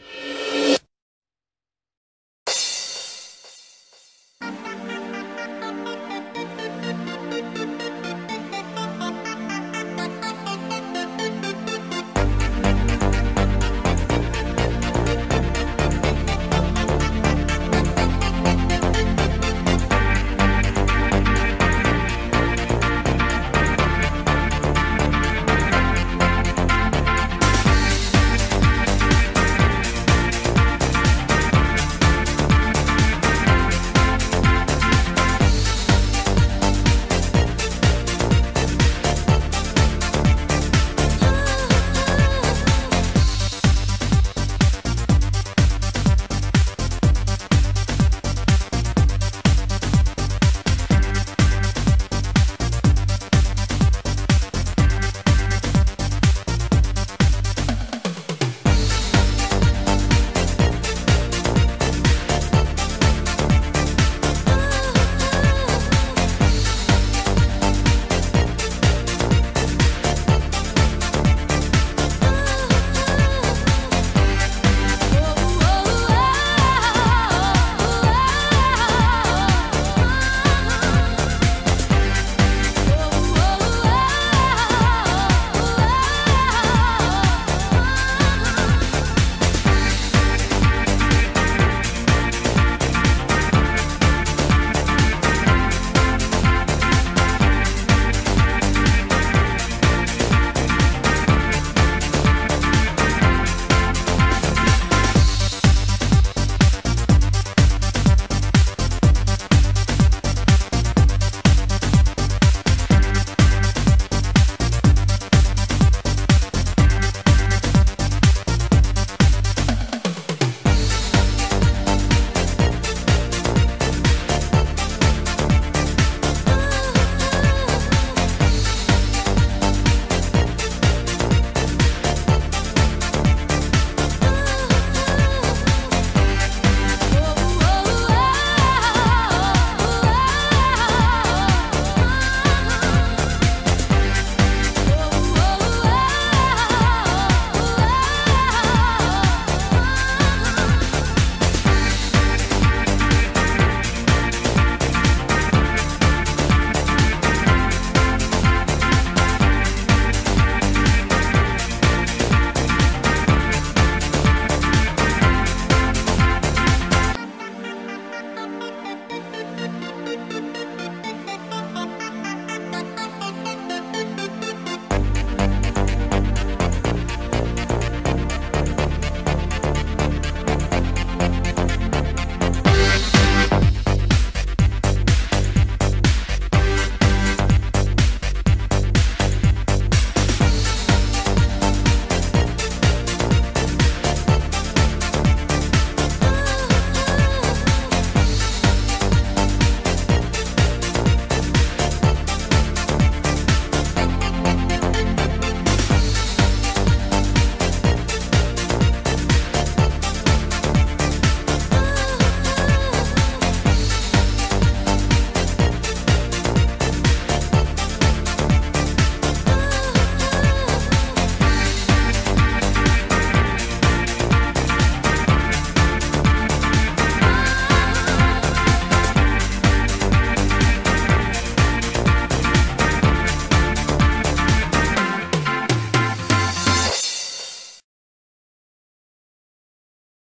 you